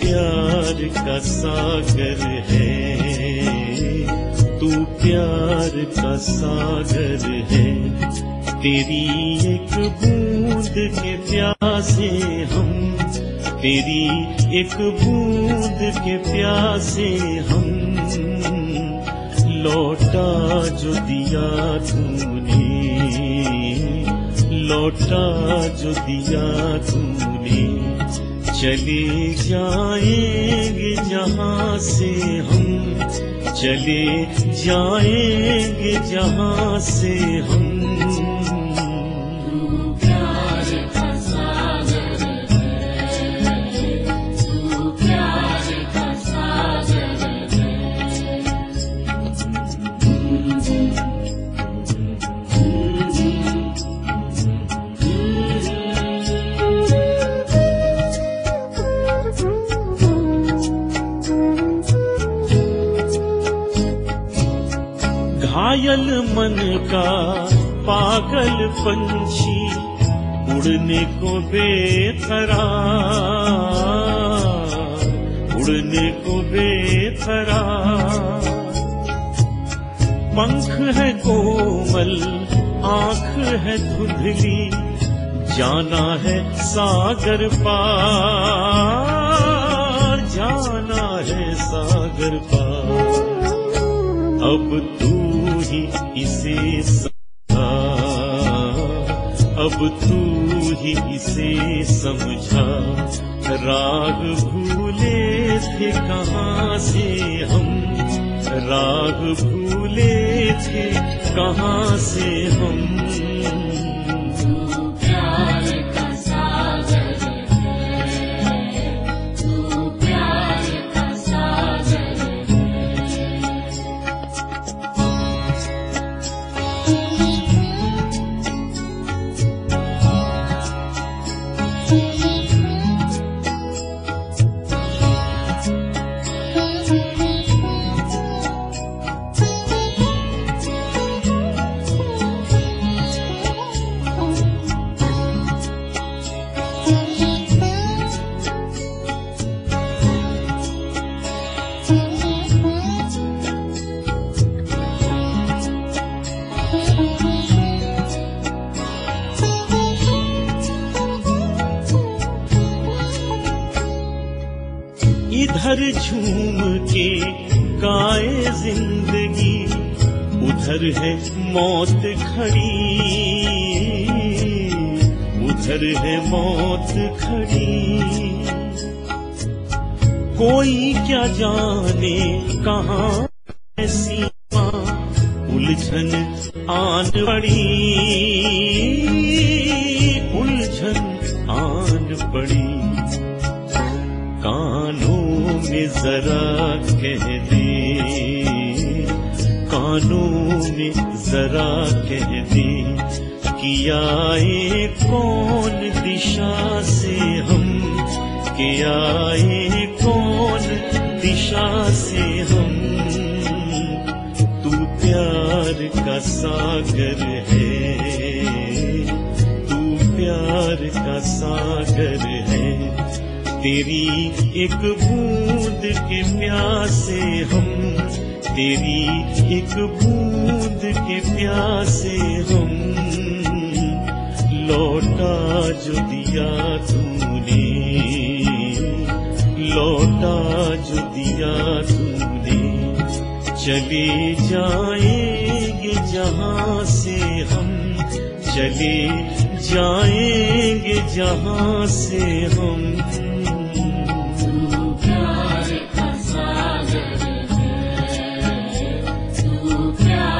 प्यार का सागर है। तू प्यार का सागर है। तेरी एक बूंद के प्यासे हम। तेरी एक बूंद के प्यासे हम। लौटा जो दिया तूने, लौटा जो दिया तूने। चले जाएँगे जहाँ से हम। चले जाएँगे जहाँ से हम। प्यार का घायल मन का पागल पंछी उड़ने को बेकरार उड़ने को बेकरार पंख है कोमल, आँख है धुंधली, जाना है सागर पार, जाना है सागर पार। अब तू ही इसे समझा। अब तू ही इसे समझा। राग भूले थे कहाँ से हम? राग भूले थे कहाँ से हम? Música इधर झूम के गाए ज़िंदगी। उधर है मौत खड़ी। उधर है मौत खड़ी। कोई क्या जाने कहाँ सीमा? उलझन आन पड़ी। उलझन आन पड़ी। में जरा कह दे। कानून जरा कह दे कि आए कौन दिशा से हम? कि आए कौन दिशा से हम? तू प्यार का सागर है। तू प्यार का सागर है। तेरी एक बूंद के प्यासे हम, तेरी एक बूंद के प्यासे हम। लौटा जो दिया तूने, लौटा जो दिया तूने, चले जाएँगे जहाँ से हम, चले जाएँगे जहाँ से हम। प्यार का सागर है तू प्यार